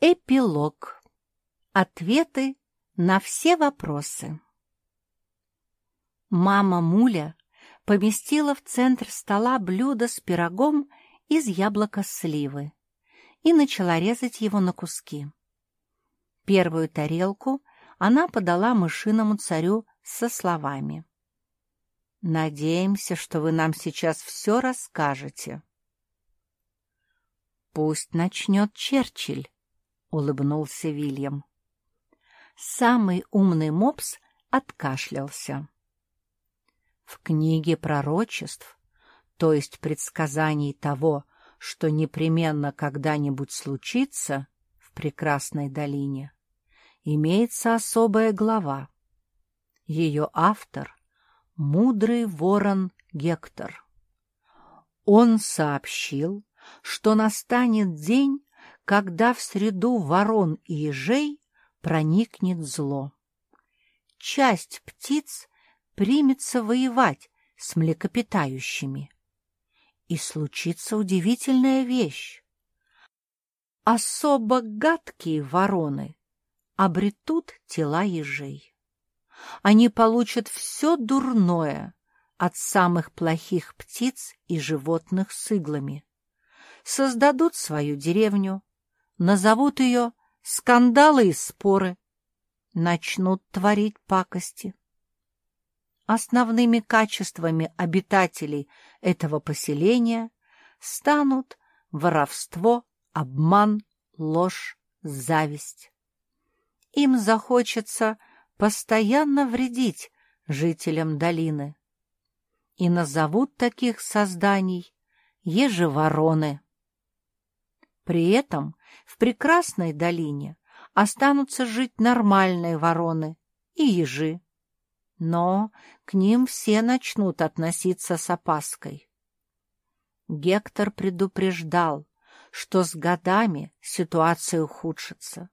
Эпилог. Ответы на все вопросы. Мама Муля поместила в центр стола блюдо с пирогом из яблока сливы и начала резать его на куски. Первую тарелку она подала мышиному царю со словами. «Надеемся, что вы нам сейчас все расскажете». «Пусть начнет Черчилль», — улыбнулся Вильям. Самый умный мопс откашлялся. В книге пророчеств, то есть предсказаний того, что непременно когда-нибудь случится в прекрасной долине, имеется особая глава. Ее автор — мудрый ворон Гектор. Он сообщил, что настанет день, когда в среду ворон и ежей проникнет зло. Часть птиц примется воевать с млекопитающими. И случится удивительная вещь. Особо гадкие вороны обретут тела ежей. Они получат все дурное от самых плохих птиц и животных с иглами. Создадут свою деревню, назовут ее «скандалы и споры», начнут творить пакости. Основными качествами обитателей этого поселения станут воровство, обман, ложь, зависть. Им захочется постоянно вредить жителям долины. И назовут таких созданий ежевороны. При этом в прекрасной долине останутся жить нормальные вороны и ежи. Но к ним все начнут относиться с опаской. Гектор предупреждал, что с годами ситуация ухудшится.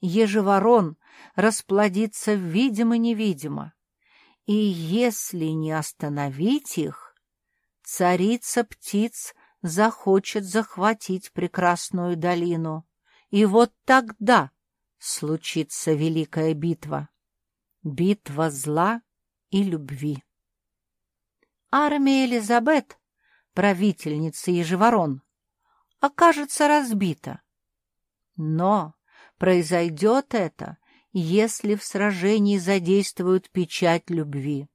Ежеворон расплодится видимо-невидимо, и если не остановить их, царица птиц захочет захватить прекрасную долину, и вот тогда случится великая битва. Битва зла и любви. Армия Элизабет, правительница Ежеворон, окажется разбита. Но произойдет это, если в сражении задействуют печать любви.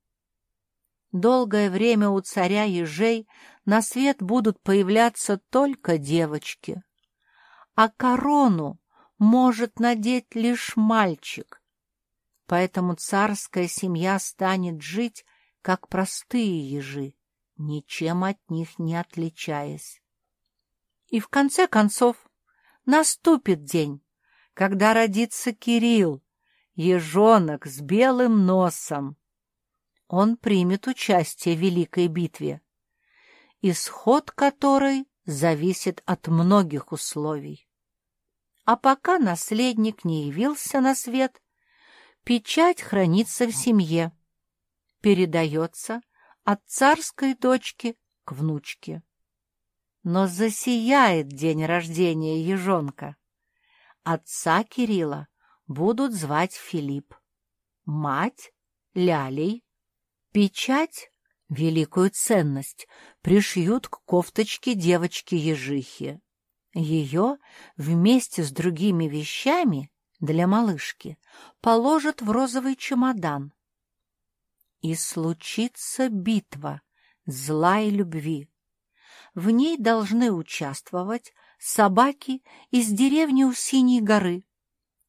Долгое время у царя ежей на свет будут появляться только девочки. А корону может надеть лишь мальчик. Поэтому царская семья станет жить, как простые ежи, ничем от них не отличаясь. И в конце концов наступит день, когда родится Кирилл, ежонок с белым носом, он примет участие в Великой битве, исход которой зависит от многих условий. А пока наследник не явился на свет, печать хранится в семье, передается от царской дочки к внучке. Но засияет день рождения ежонка. Отца Кирилла будут звать Филипп, мать — Лялей, Печать, великую ценность, пришьют к кофточке девочки-ежихи. Ее вместе с другими вещами для малышки положат в розовый чемодан. И случится битва зла и любви. В ней должны участвовать собаки из деревни у Синей горы,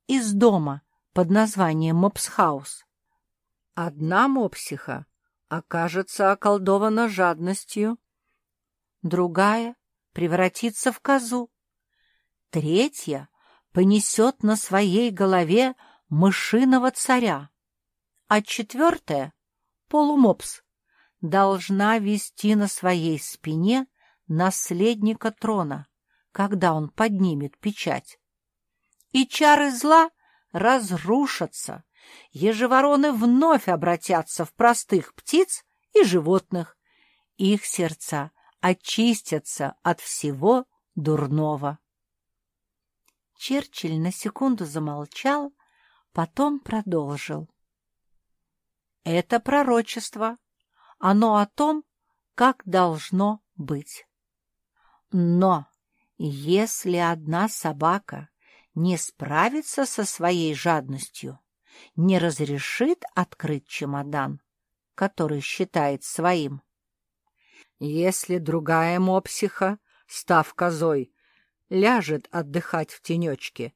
из дома под названием Мопсхаус. Одна мопсиха окажется околдована жадностью, другая превратится в козу, третья понесет на своей голове мышиного царя, а четвертая, полумопс, должна вести на своей спине наследника трона, когда он поднимет печать. И чары зла разрушатся, ежевороны вновь обратятся в простых птиц и животных. Их сердца очистятся от всего дурного. Черчилль на секунду замолчал, потом продолжил. Это пророчество. Оно о том, как должно быть. Но если одна собака не справится со своей жадностью, не разрешит открыть чемодан, который считает своим, если другая мопсиха, став козой, ляжет отдыхать в тенечке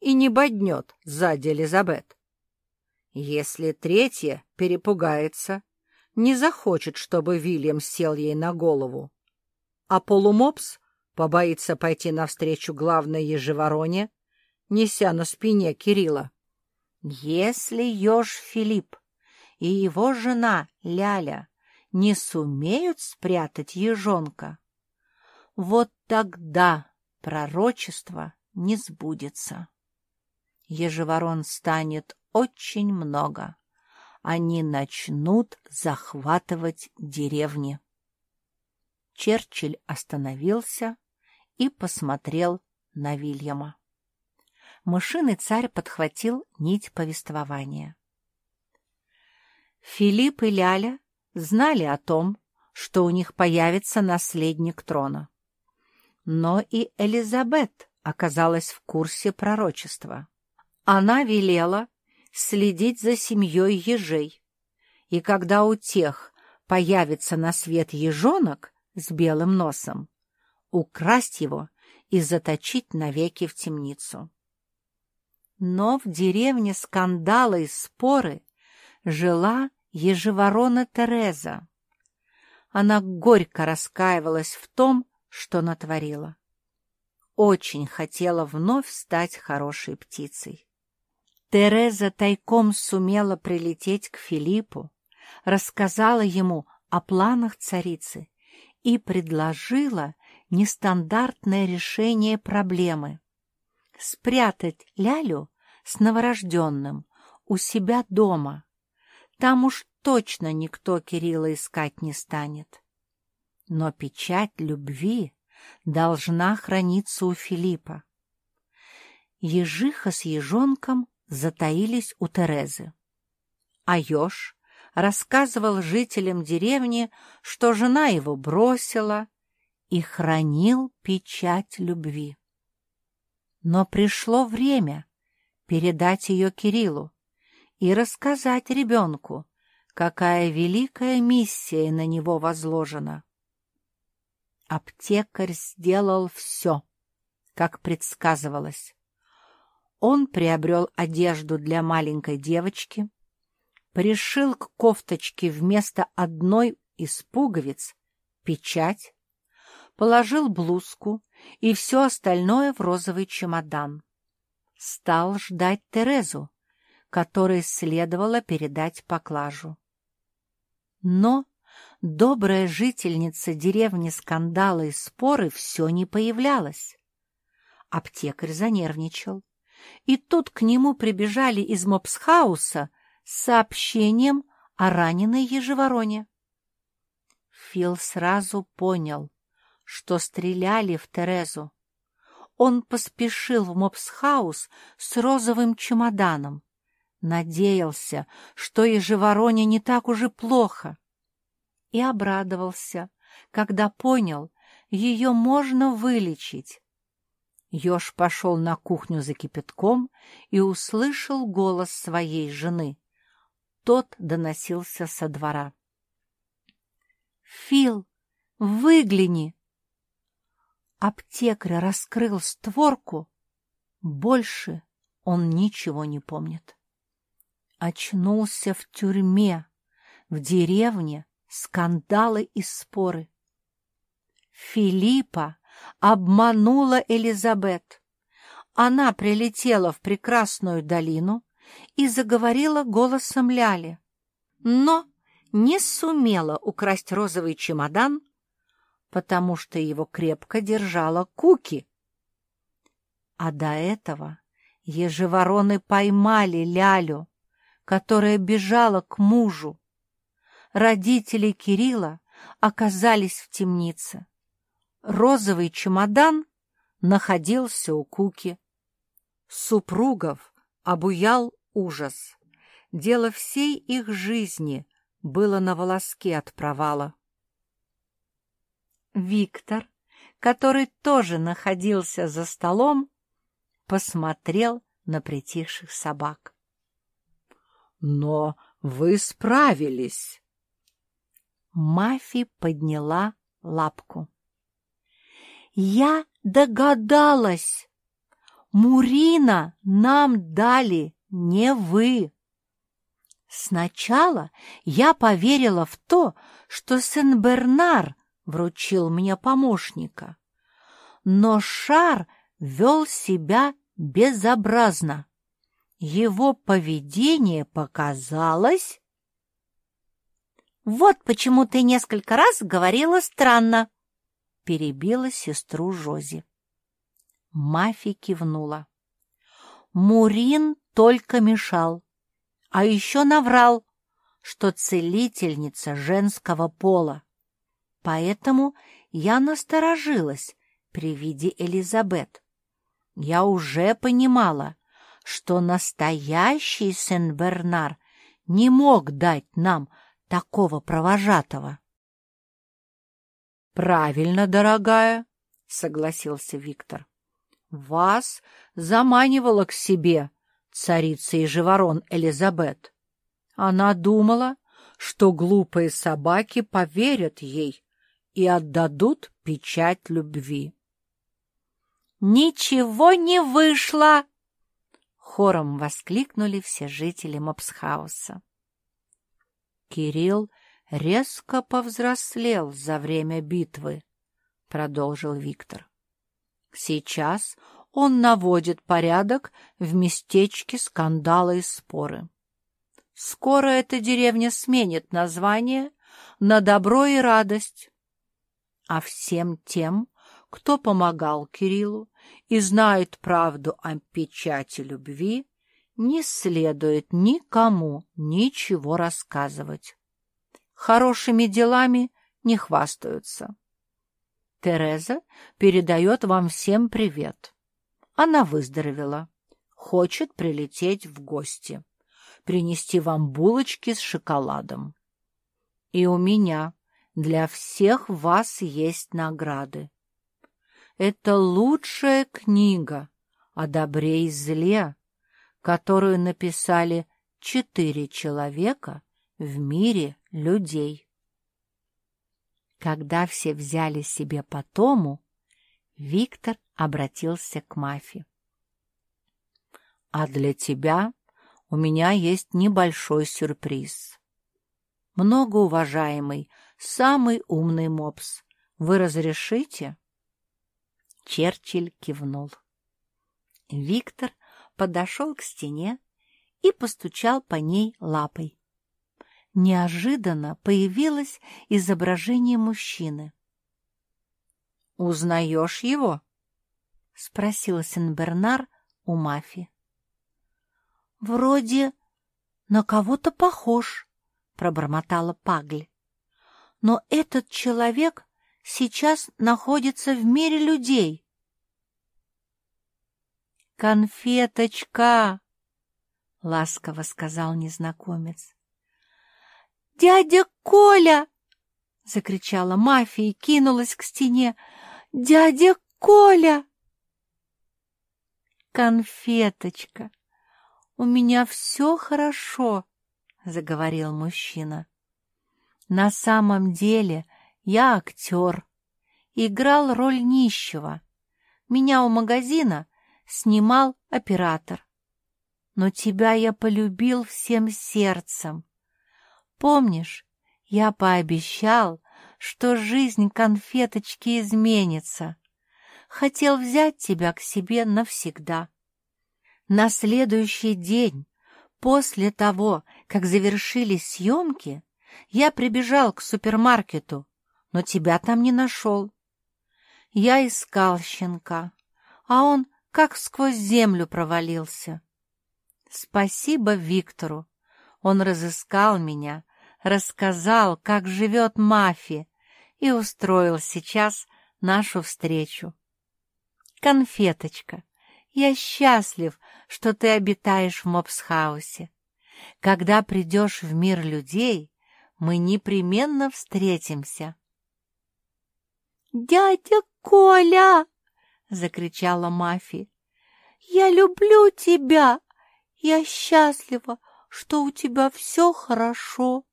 и не боднет сзади Элизабет, если третья перепугается, не захочет, чтобы Вильям сел ей на голову, а полумопс побоится пойти навстречу главной ежевороне, неся на спине Кирилла. Если еж Филипп и его жена Ляля не сумеют спрятать ежонка, вот тогда пророчество не сбудется. Ежеворон станет очень много. Они начнут захватывать деревни. Черчилль остановился и посмотрел на Вильяма. Мышиный царь подхватил нить повествования. Филипп и Ляля знали о том, что у них появится наследник трона. Но и Элизабет оказалась в курсе пророчества. Она велела следить за семьей ежей. И когда у тех появится на свет ежонок с белым носом, украсть его и заточить навеки в темницу. Но в деревне скандалы и споры жила ежеворона Тереза. Она горько раскаивалась в том, что натворила. Очень хотела вновь стать хорошей птицей. Тереза тайком сумела прилететь к Филиппу, рассказала ему о планах царицы и предложила нестандартное решение проблемы — спрятать Лялю с новорожденным у себя дома. Там уж точно никто Кирилла искать не станет. Но печать любви должна храниться у Филиппа. Ежиха с ежонком затаились у Терезы. А еж рассказывал жителям деревни, что жена его бросила и хранил печать любви. Но пришло время передать ее Кириллу и рассказать ребенку, какая великая миссия на него возложена. Аптекарь сделал все, как предсказывалось. Он приобрел одежду для маленькой девочки, пришил к кофточке вместо одной из пуговиц печать, положил блузку и все остальное в розовый чемодан. Стал ждать Терезу, которой следовало передать поклажу. Но добрая жительница деревни скандала и споры все не появлялась. Аптекарь занервничал и тут к нему прибежали из мопсхауса с сообщением о раненой ежевороне. Фил сразу понял, что стреляли в Терезу. Он поспешил в мопсхаус с розовым чемоданом. Надеялся, что ежевороне не так уже плохо. И обрадовался, когда понял, ее можно вылечить. Ёж пошел на кухню за кипятком и услышал голос своей жены. Тот доносился со двора. «Фил, выгляни!» Аптекарь раскрыл створку. Больше он ничего не помнит. Очнулся в тюрьме, в деревне скандалы и споры. Филиппа обманула Элизабет. Она прилетела в прекрасную долину и заговорила голосом Ляли, но не сумела украсть розовый чемодан, потому что его крепко держала Куки. А до этого ежевороны поймали Лялю, которая бежала к мужу. Родители Кирилла оказались в темнице розовый чемодан находился у Куки. Супругов обуял ужас. Дело всей их жизни было на волоске от провала. Виктор, который тоже находился за столом, посмотрел на притихших собак. «Но вы справились!» Мафи подняла лапку. «Я догадалась! Мурина нам дали не вы!» Сначала я поверила в то, что Сен-Бернар вручил мне помощника. Но Шар вел себя безобразно. Его поведение показалось... «Вот почему ты несколько раз говорила странно», — перебила сестру Жози. Мафи кивнула. Мурин только мешал, а еще наврал, что целительница женского пола. Поэтому я насторожилась при виде Элизабет. Я уже понимала, что настоящий Сен-Бернар не мог дать нам такого провожатого. «Правильно, дорогая», — согласился Виктор. «Вас заманивала к себе царица и живорон Элизабет. Она думала, что глупые собаки поверят ей и отдадут печать любви. «Ничего не вышло!» — хором воскликнули все жители Мопсхауса. «Кирилл резко повзрослел за время битвы», — продолжил Виктор. «Сейчас он наводит порядок в местечке скандала и споры. Скоро эта деревня сменит название на «Добро и радость», а всем тем, кто помогал Кириллу и знает правду о печати любви, не следует никому ничего рассказывать. Хорошими делами не хвастаются. Тереза передает вам всем привет. Она выздоровела, хочет прилететь в гости, принести вам булочки с шоколадом. И у меня для всех вас есть награды. Это лучшая книга о добре и зле, которую написали четыре человека в мире людей. Когда все взяли себе по тому, Виктор обратился к Мафи. «А для тебя у меня есть небольшой сюрприз. Многоуважаемый самый умный мопс. Вы разрешите?» Черчилль кивнул. Виктор подошел к стене и постучал по ней лапой. Неожиданно появилось изображение мужчины. «Узнаешь его?» — спросил Сен-Бернар у Мафи. «Вроде на кого-то похож», — пробормотала Пагль но этот человек сейчас находится в мире людей. «Конфеточка!» — ласково сказал незнакомец. «Дядя Коля!» — закричала мафия и кинулась к стене. «Дядя Коля!» «Конфеточка, у меня все хорошо», — заговорил мужчина. На самом деле я актер. Играл роль нищего. Меня у магазина снимал оператор. Но тебя я полюбил всем сердцем. Помнишь, я пообещал, что жизнь конфеточки изменится. Хотел взять тебя к себе навсегда. На следующий день, после того, как завершились съемки, я прибежал к супермаркету, но тебя там не нашел. Я искал щенка, а он как сквозь землю провалился. Спасибо Виктору. Он разыскал меня, рассказал, как живет мафия, и устроил сейчас нашу встречу. Конфеточка, Я счастлив, что ты обитаешь в Мопсхаусе. Когда придешь в мир людей, мы непременно встретимся. «Дядя Коля!» — закричала Мафи. «Я люблю тебя! Я счастлива, что у тебя все хорошо!»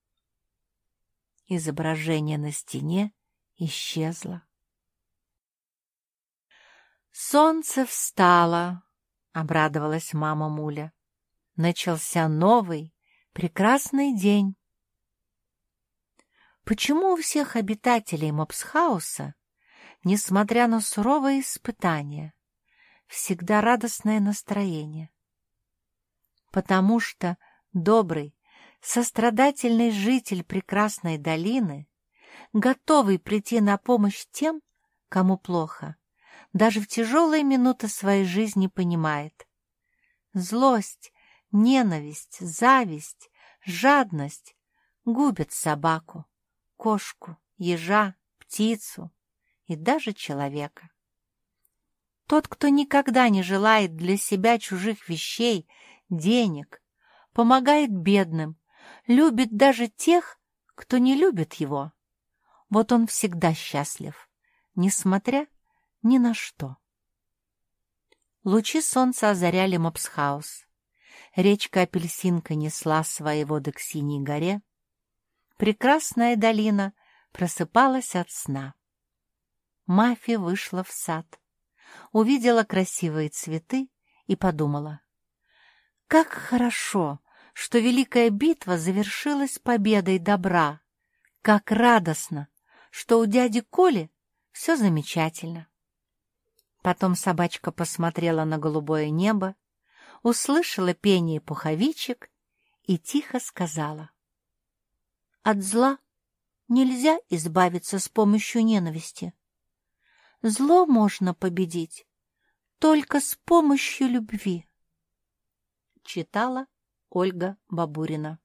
Изображение на стене исчезло. «Солнце встало!» — обрадовалась мама Муля. «Начался новый, прекрасный день!» Почему у всех обитателей Мопсхауса, несмотря на суровые испытания, всегда радостное настроение? Потому что добрый, сострадательный житель прекрасной долины, готовый прийти на помощь тем, кому плохо, даже в тяжелые минуты своей жизни понимает. Злость, ненависть, зависть, жадность губят собаку, кошку, ежа, птицу и даже человека. Тот, кто никогда не желает для себя чужих вещей, денег, помогает бедным, любит даже тех, кто не любит его. Вот он всегда счастлив, несмотря ни на что. Лучи солнца озаряли Мопсхаус. Речка Апельсинка несла свои воды к Синей горе. Прекрасная долина просыпалась от сна. Мафия вышла в сад, увидела красивые цветы и подумала. Как хорошо, что великая битва завершилась победой добра. Как радостно, что у дяди Коли все замечательно. Потом собачка посмотрела на голубое небо, услышала пение пуховичек и тихо сказала. От зла нельзя избавиться с помощью ненависти. Зло можно победить только с помощью любви. Читала Ольга Бабурина